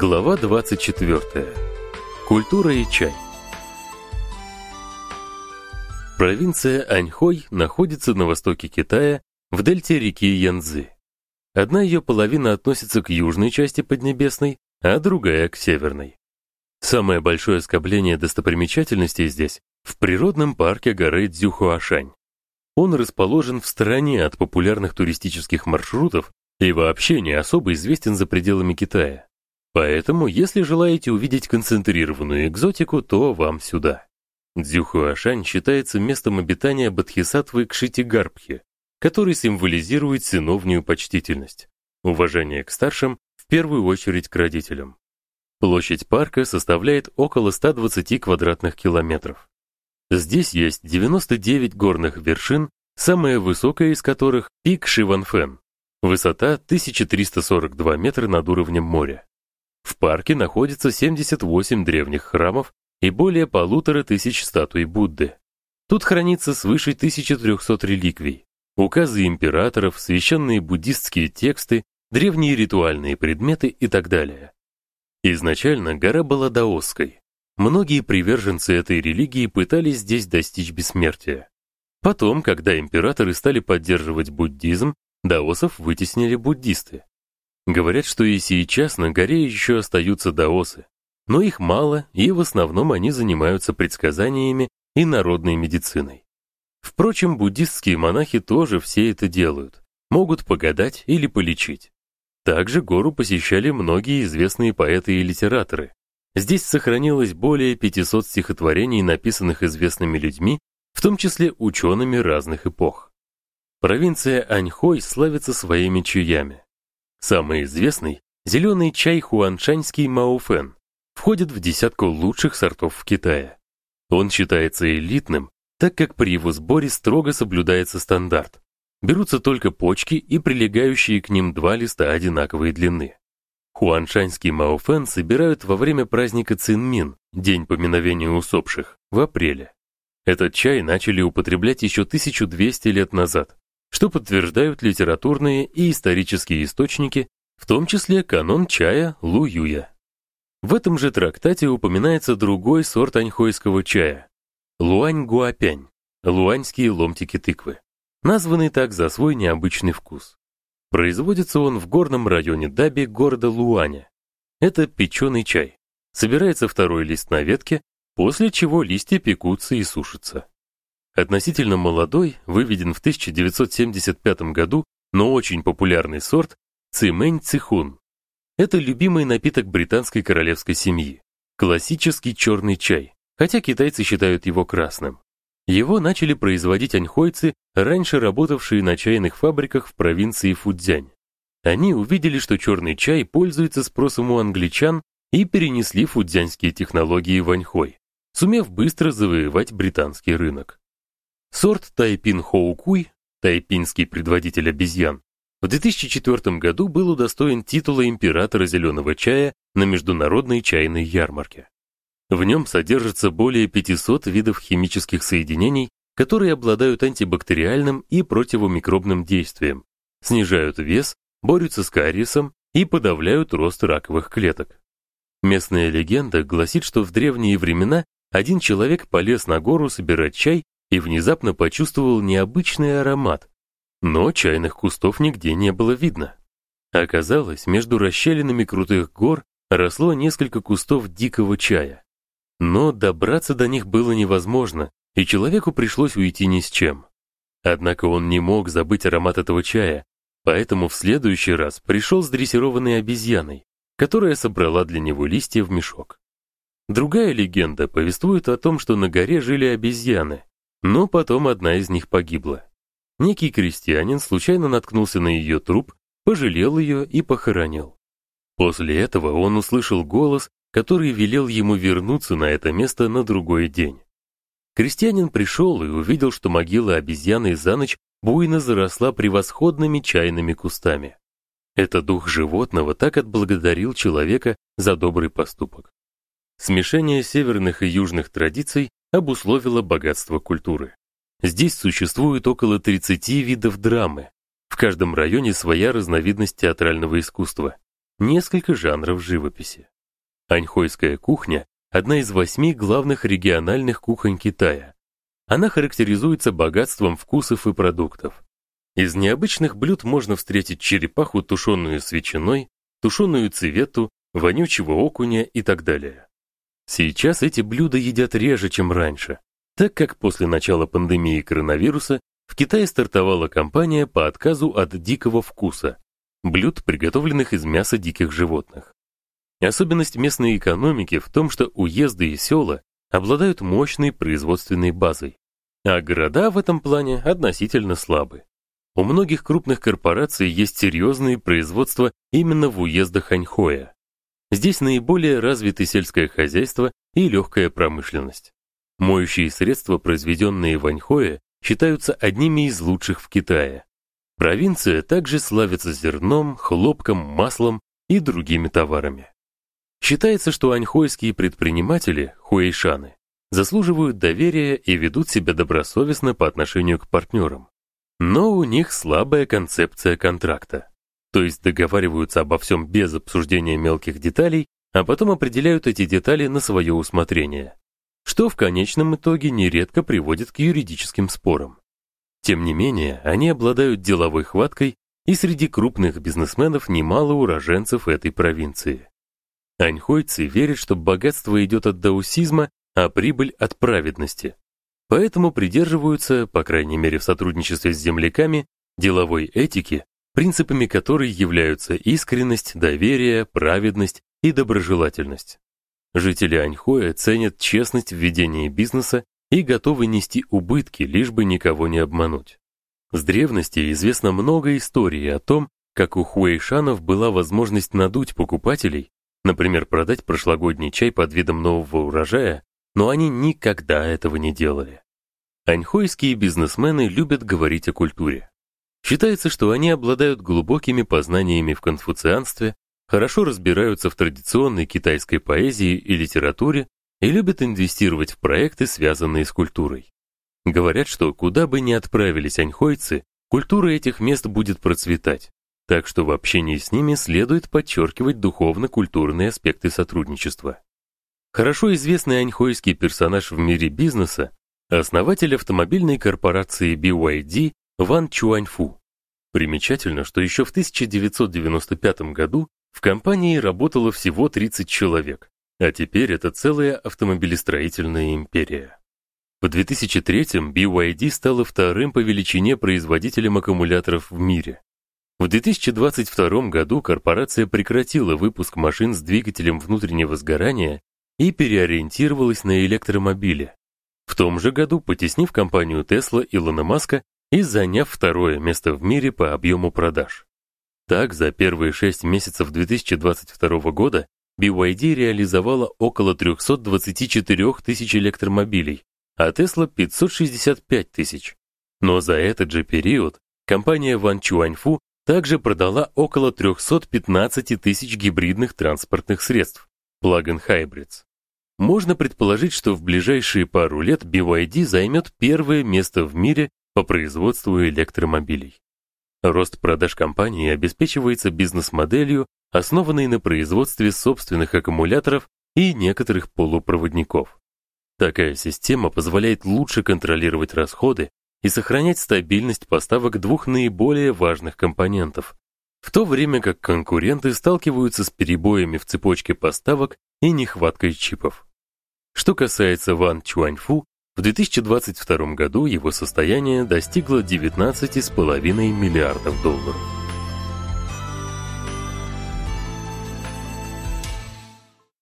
Глава 24. Культура и чай. Провинция Аньхой находится на востоке Китая, в дельте реки Янцзы. Одна ее половина относится к южной части Поднебесной, а другая к северной. Самое большое скопление достопримечательностей здесь в природном парке горы Цзюхуашань. Он расположен в стороне от популярных туристических маршрутов и вообще не особо известен за пределами Китая. Поэтому, если желаете увидеть концентрированную экзотику, то вам сюда. Дзюхуашань считается местом обитания бодхисаттвы Кшитигарбхи, который символизирует сыновнюю почтительность, уважение к старшим, в первую очередь к родителям. Площадь парка составляет около 120 квадратных километров. Здесь есть 99 горных вершин, самая высокая из которых пик Шиванфэн. Высота 1342 метра над уровнем моря. В парке находится 78 древних храмов и более полутора тысяч статуй Будды. Тут хранится свыше 1300 реликвий, указы императоров, священные буддистские тексты, древние ритуальные предметы и так далее. Изначально гора была даосской. Многие приверженцы этой религии пытались здесь достичь бессмертия. Потом, когда императоры стали поддерживать буддизм, даосов вытеснили буддисты. Говорят, что и сейчас на горе еще остаются даосы, но их мало, и в основном они занимаются предсказаниями и народной медициной. Впрочем, буддистские монахи тоже все это делают, могут погадать или полечить. Также гору посещали многие известные поэты и литераторы. Здесь сохранилось более 500 стихотворений, написанных известными людьми, в том числе учеными разных эпох. Провинция Аньхой славится своими чаями. Самый известный зеленый чай хуаншаньский Маофэн входит в десятку лучших сортов в Китае. Он считается элитным, так как при его сборе строго соблюдается стандарт. Берутся только почки и прилегающие к ним два листа одинаковой длины. Хуаншаньский Маофэн собирают во время праздника Цинмин, день поминовения усопших, в апреле. Этот чай начали употреблять еще 1200 лет назад, что подтверждают литературные и исторические источники, в том числе канон чая Лу Юя. В этом же трактате упоминается другой сорт аньхойского чая Луань Гуапянь, луаньские ломтики тыквы, названный так за свой необычный вкус. Производится он в горном районе Даби города Луаня. Это печеный чай. Собирается второй лист на ветке, после чего листья пекутся и сушатся. Относительно молодой, выведен в 1975 году, но очень популярный сорт Цимэнь Цихун. Это любимый напиток британской королевской семьи. Классический черный чай, хотя китайцы считают его красным. Его начали производить аньхойцы, раньше работавшие на чайных фабриках в провинции Фудзянь. Они увидели, что черный чай пользуется спросом у англичан и перенесли фудзянские технологии в Аньхой, сумев быстро завоевать британский рынок. Сорт Тайпин Хоукуй, тайпинский предводитель обезьян, в 2004 году был удостоен титула императора зеленого чая на международной чайной ярмарке. В нем содержится более 500 видов химических соединений, которые обладают антибактериальным и противомикробным действием, снижают вес, борются с кариесом и подавляют рост раковых клеток. Местная легенда гласит, что в древние времена один человек полез на гору собирать чай и внезапно почувствовал необычный аромат. Но чайных кустов нигде не было видно. Оказалось, между расщелинами крутых гор росло несколько кустов дикого чая. Но добраться до них было невозможно, и человеку пришлось уйти ни с чем. Однако он не мог забыть аромат этого чая, поэтому в следующий раз пришел с дрессированной обезьяной, которая собрала для него листья в мешок. Другая легенда повествует о том, что на горе жили обезьяны, но потом одна из них погибла. Некий крестьянин случайно наткнулся на ее труп, пожалел ее и похоронил. После этого он услышал голос, который велел ему вернуться на это место на другой день. Крестьянин пришел и увидел, что могила обезьяны за ночь буйно заросла превосходными чайными кустами. Это дух животного так отблагодарил человека за добрый поступок. Смешение северных и южных традиций обусловило богатство культуры. Здесь существует около 30 видов драмы. В каждом районе своя разновидность театрального искусства. несколько жанров живописи. Аньхойская кухня одна из восьми главных региональных кухонь Китая. Она характеризуется богатством вкусов и продуктов. Из необычных блюд можно встретить черепаху, тушеную с ветчиной, тушеную цевету, вонючего окуня и так далее. Сейчас эти блюда едят реже, чем раньше, так как после начала пандемии коронавируса в Китае стартовала кампания по отказу от дикого вкуса, блюд, приготовленных из мяса диких животных. Особенность местной экономики в том, что уезды и села обладают мощной производственной базой, а города в этом плане относительно слабы. У многих крупных корпораций есть серьезные производства именно в уездах Аньхоя. Здесь наиболее развиты сельское хозяйство и легкая промышленность. Моющие средства, произведенные в Аньхое, считаются одними из лучших в Китае. Провинция также славится зерном, хлопком, маслом и другими товарами. Считается, что аньхойские предприниматели, хуэйшаны, заслуживают доверия и ведут себя добросовестно по отношению к партнерам. Но у них слабая концепция контракта. То есть договариваются обо всем без обсуждения мелких деталей, а потом определяют эти детали на свое усмотрение, что в конечном итоге нередко приводит к юридическим спорам. Тем не менее, они обладают деловой хваткой, и среди крупных бизнесменов немало уроженцев этой провинции. Аньхойцы верят, что богатство идет от даосизма, а прибыль от праведности. Поэтому придерживаются, по крайней мере в сотрудничестве с земляками, деловой этики, принципами которой являются искренность, доверие, праведность и доброжелательность. Жители Аньхоя ценят честность в ведении бизнеса и готовы нести убытки, лишь бы никого не обмануть. С древности известно много историй о том, как у хуэйшанов была возможность надуть покупателей Например, продать прошлогодний чай под видом нового урожая, но они никогда этого не делали. Аньхойские бизнесмены любят говорить о культуре. Считается, что они обладают глубокими познаниями в конфуцианстве, хорошо разбираются в традиционной китайской поэзии и литературе и любят инвестировать в проекты, связанные с культурой. Говорят, что куда бы ни отправились аньхойцы, культура этих мест будет процветать, так что в общении с ними следует подчеркивать духовно-культурные аспекты сотрудничества. Хорошо известный аньхойский персонаж в мире бизнеса основатель автомобильной корпорации BYD Ван Чуаньфу. Примечательно, что еще в 1995 году в компании работало всего 30 человек, а теперь это целая автомобилестроительная империя. В 2003 BYD стала вторым по величине производителем аккумуляторов в мире. В 2022 году корпорация прекратила выпуск машин с двигателем внутреннего сгорания и переориентировалась на электромобили. В том же году потеснив компанию Tesla Илона Маска и заняв второе место в мире по объему продаж. Так, за первые 6 месяцев 2022 года BYD реализовала около 324 тысяч электромобилей, а Tesla 565 тысяч. Но за этот же период компания Ван Чуаньфу также продала около 315 тысяч гибридных транспортных средств, plug-in hybrids. Можно предположить, что в ближайшие пару лет BYD займет первое место в мире по производству электромобилей. Рост продаж компании обеспечивается бизнес-моделью, основанной на производстве собственных аккумуляторов и некоторых полупроводников. Такая система позволяет лучше контролировать расходы и сохранять стабильность поставок двух наиболее важных компонентов, в то время как конкуренты сталкиваются с перебоями в цепочке поставок и нехваткой чипов. Что касается Ван Чуаньфу, в 2022 году его состояние достигло 19,5 миллиардов долларов.